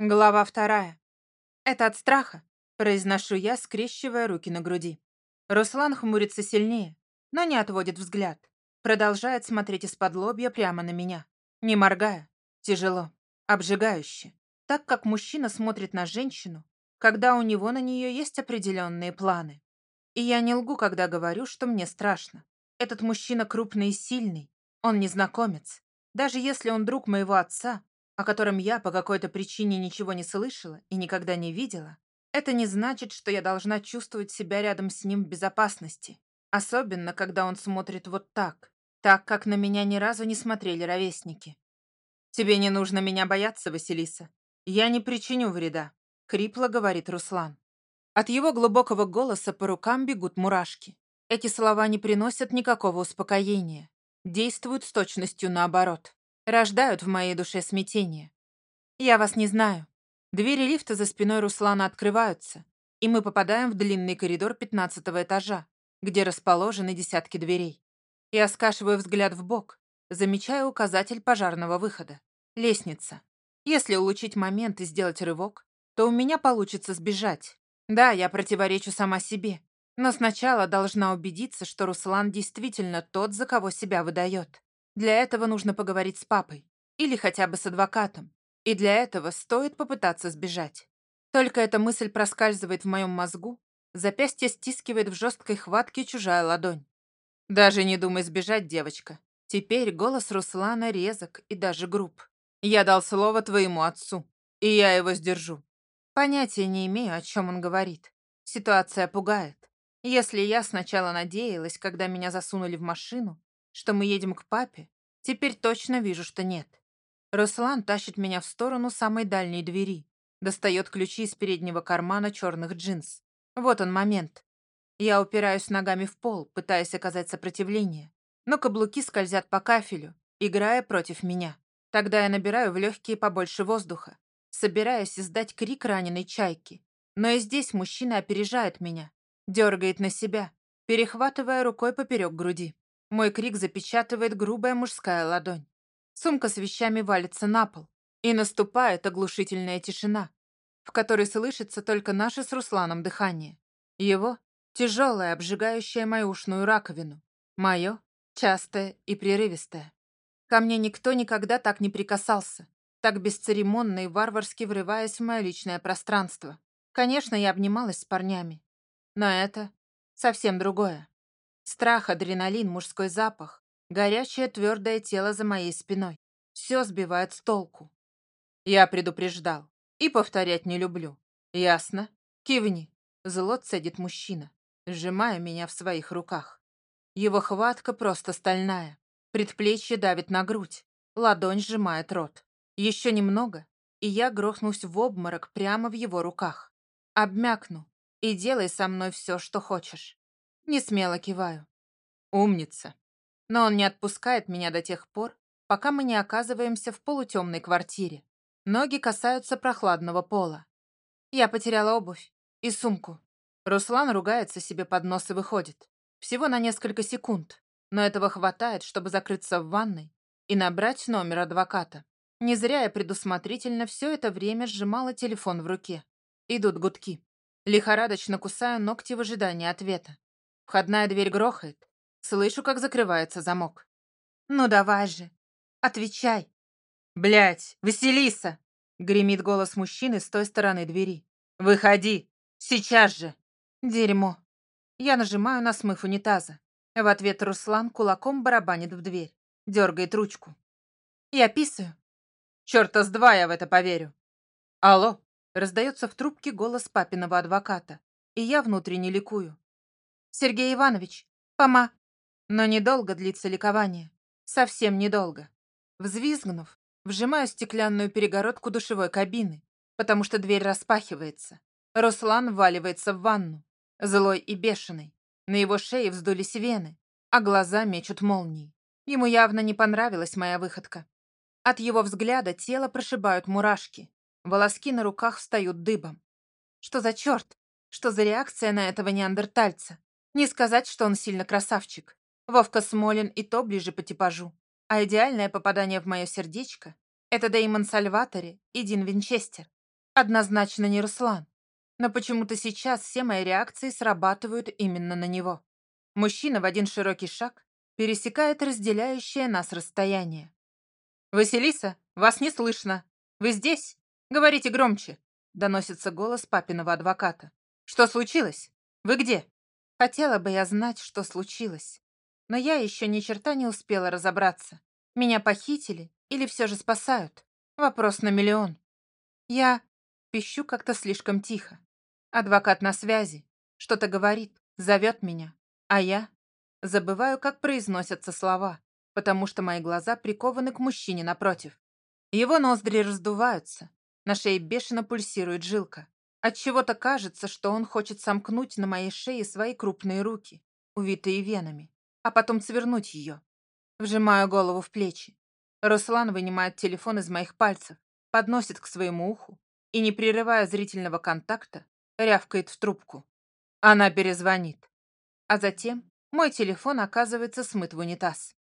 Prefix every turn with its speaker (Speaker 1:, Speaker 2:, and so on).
Speaker 1: Глава вторая. Это от страха, произношу я, скрещивая руки на груди. Руслан хмурится сильнее, но не отводит взгляд. Продолжает смотреть из-под лобья прямо на меня. Не моргая. Тяжело. Обжигающе. Так как мужчина смотрит на женщину, когда у него на нее есть определенные планы. И я не лгу, когда говорю, что мне страшно. Этот мужчина крупный и сильный. Он незнакомец. Даже если он друг моего отца, о котором я по какой-то причине ничего не слышала и никогда не видела, это не значит, что я должна чувствовать себя рядом с ним в безопасности. Особенно, когда он смотрит вот так, так, как на меня ни разу не смотрели ровесники. «Тебе не нужно меня бояться, Василиса. Я не причиню вреда», — хрипло говорит Руслан. От его глубокого голоса по рукам бегут мурашки. Эти слова не приносят никакого успокоения. Действуют с точностью наоборот рождают в моей душе смятение. Я вас не знаю. Двери лифта за спиной Руслана открываются, и мы попадаем в длинный коридор пятнадцатого этажа, где расположены десятки дверей. Я скашиваю взгляд в бок, замечаю указатель пожарного выхода. Лестница. Если улучшить момент и сделать рывок, то у меня получится сбежать. Да, я противоречу сама себе, но сначала должна убедиться, что Руслан действительно тот, за кого себя выдает. Для этого нужно поговорить с папой. Или хотя бы с адвокатом. И для этого стоит попытаться сбежать. Только эта мысль проскальзывает в моем мозгу, запястье стискивает в жесткой хватке чужая ладонь. Даже не думай сбежать, девочка. Теперь голос Руслана резок и даже груб. Я дал слово твоему отцу, и я его сдержу. Понятия не имею, о чем он говорит. Ситуация пугает. Если я сначала надеялась, когда меня засунули в машину, что мы едем к папе, теперь точно вижу, что нет. Руслан тащит меня в сторону самой дальней двери, достает ключи из переднего кармана черных джинс. Вот он момент. Я упираюсь ногами в пол, пытаясь оказать сопротивление, но каблуки скользят по кафелю, играя против меня. Тогда я набираю в легкие побольше воздуха, собираясь издать крик раненой чайки. Но и здесь мужчина опережает меня, дергает на себя, перехватывая рукой поперек груди. Мой крик запечатывает грубая мужская ладонь. Сумка с вещами валится на пол, и наступает оглушительная тишина, в которой слышится только наше с Русланом дыхание. Его — тяжелое, обжигающее мою ушную раковину. Мое — частое и прерывистое. Ко мне никто никогда так не прикасался, так бесцеремонно и варварски врываясь в мое личное пространство. Конечно, я обнималась с парнями, но это совсем другое. Страх, адреналин, мужской запах, горячее твердое тело за моей спиной. Все сбивает с толку. Я предупреждал. И повторять не люблю. Ясно? Кивни. Зло цедит мужчина, сжимая меня в своих руках. Его хватка просто стальная. Предплечье давит на грудь. Ладонь сжимает рот. Еще немного, и я грохнусь в обморок прямо в его руках. Обмякну и делай со мной все, что хочешь. Не смело киваю. Умница. Но он не отпускает меня до тех пор, пока мы не оказываемся в полутемной квартире. Ноги касаются прохладного пола. Я потеряла обувь и сумку. Руслан ругается себе под нос и выходит. Всего на несколько секунд, но этого хватает, чтобы закрыться в ванной и набрать номер адвоката. Не зря я предусмотрительно все это время сжимала телефон в руке. Идут гудки. Лихорадочно кусаю ногти в ожидании ответа. Входная дверь грохает. Слышу, как закрывается замок. «Ну давай же, отвечай!» «Блядь, Василиса!» — гремит голос мужчины с той стороны двери. «Выходи! Сейчас же!» Дерьмо. Я нажимаю на смыв унитаза. В ответ Руслан кулаком барабанит в дверь. Дергает ручку. Я писаю. Черта с два я в это поверю. Алло. Раздается в трубке голос папиного адвоката. И я внутренне ликую. Сергей Иванович, пома...» Но недолго длится ликование. Совсем недолго. Взвизгнув, вжимаю стеклянную перегородку душевой кабины, потому что дверь распахивается. Руслан вваливается в ванну, злой и бешеный. На его шее вздулись вены, а глаза мечут молнии. Ему явно не понравилась моя выходка. От его взгляда тело прошибают мурашки. Волоски на руках встают дыбом. Что за черт? Что за реакция на этого неандертальца? Не сказать, что он сильно красавчик. Вовка Смолин и то ближе по типажу. А идеальное попадание в мое сердечко — это Деймон Сальватори и Дин Винчестер. Однозначно не Руслан. Но почему-то сейчас все мои реакции срабатывают именно на него. Мужчина в один широкий шаг пересекает разделяющее нас расстояние. «Василиса, вас не слышно. Вы здесь? Говорите громче», — доносится голос папиного адвоката. «Что случилось? Вы где?» Хотела бы я знать, что случилось. Но я еще ни черта не успела разобраться. Меня похитили или все же спасают? Вопрос на миллион. Я пищу как-то слишком тихо. Адвокат на связи. Что-то говорит, зовет меня. А я забываю, как произносятся слова, потому что мои глаза прикованы к мужчине напротив. Его ноздри раздуваются, на шее бешено пульсирует жилка. От чего то кажется, что он хочет сомкнуть на моей шее свои крупные руки, увитые венами, а потом свернуть ее. Вжимаю голову в плечи. Руслан вынимает телефон из моих пальцев, подносит к своему уху и, не прерывая зрительного контакта, рявкает в трубку. Она перезвонит. А затем мой телефон оказывается смыт в унитаз.